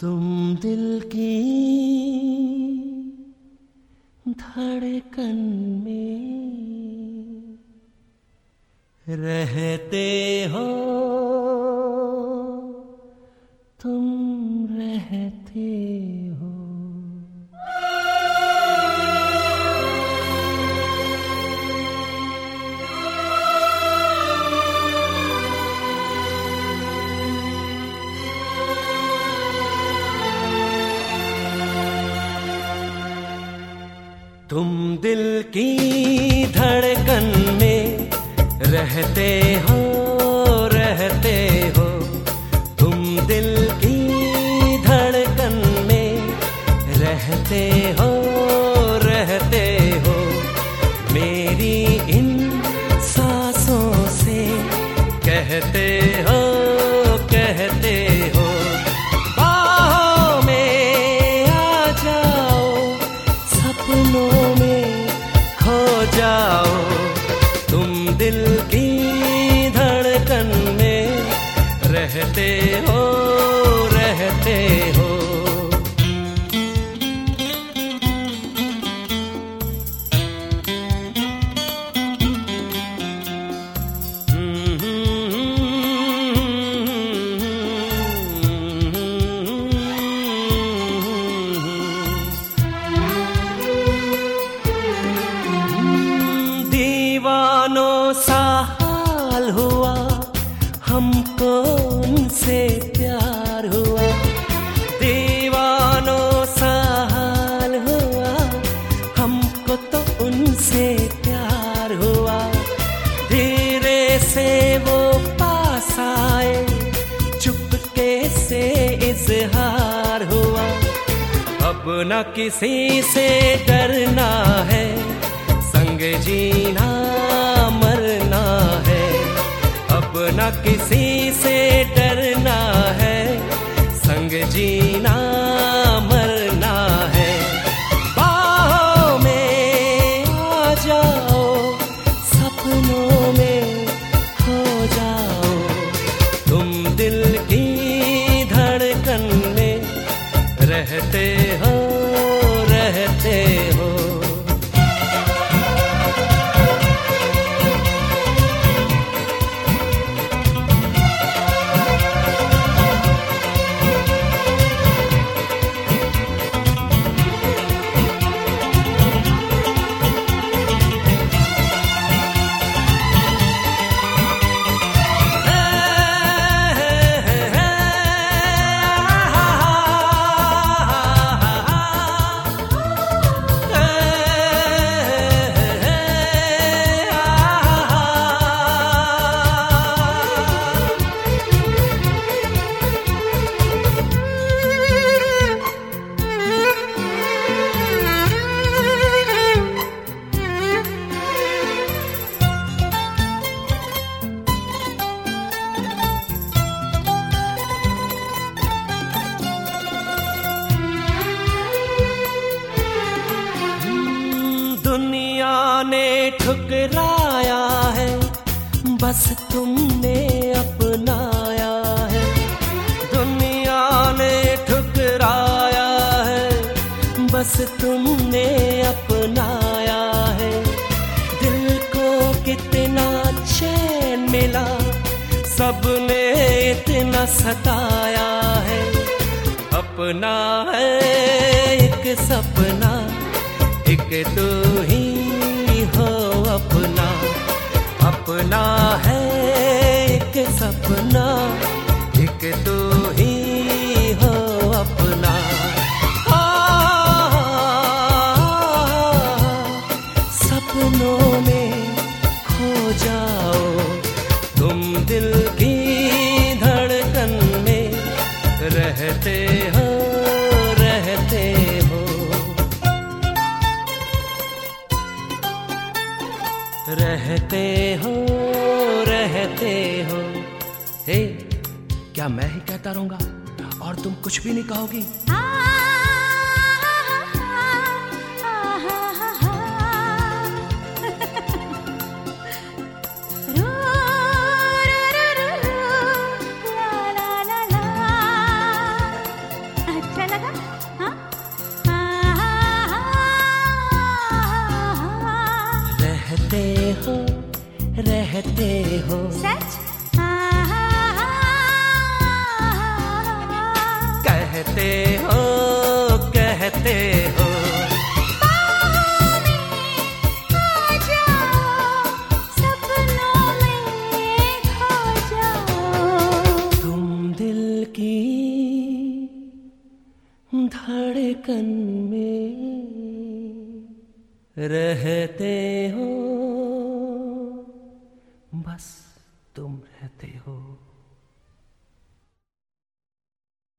तुम दिल की धड़कन में रहते हो। तुम दिल की धड़कन में रहते हो रहते हो। तुम दिल की धड़कन में रहते हो रहते हो। मेरी इन सांसों से कहते हो कहते हो। बाहों में आ जाओ, सपनों इजहार हुआ। अब न किसी से डरना है। संग जीना दुनिया ने ठुकराया है, बस तुमने अपनाया है। दुनिया ने ठुकराया है, बस तुमने अपनाया है। दिल को कितना चैन मिला, सबने इतना सताया है। अपना है एक सपना। एक तू ही हो अपना। अपना है एक सपना। एक तू ही हो अपना। आ, सपनों में खो जाओ। तुम दिल की धड़कन में रहते हो। रहते हो रहते हो। हे क्या मैं ही कहता रहूँगा? और तुम कुछ भी नहीं कहोगी? रू, रू, रू, रू, ला, ला, ला, ला। कहते हो सच कहते हो कहते हो। तुम दिल की धड़कन में रहते हो बस तुम रहते हो।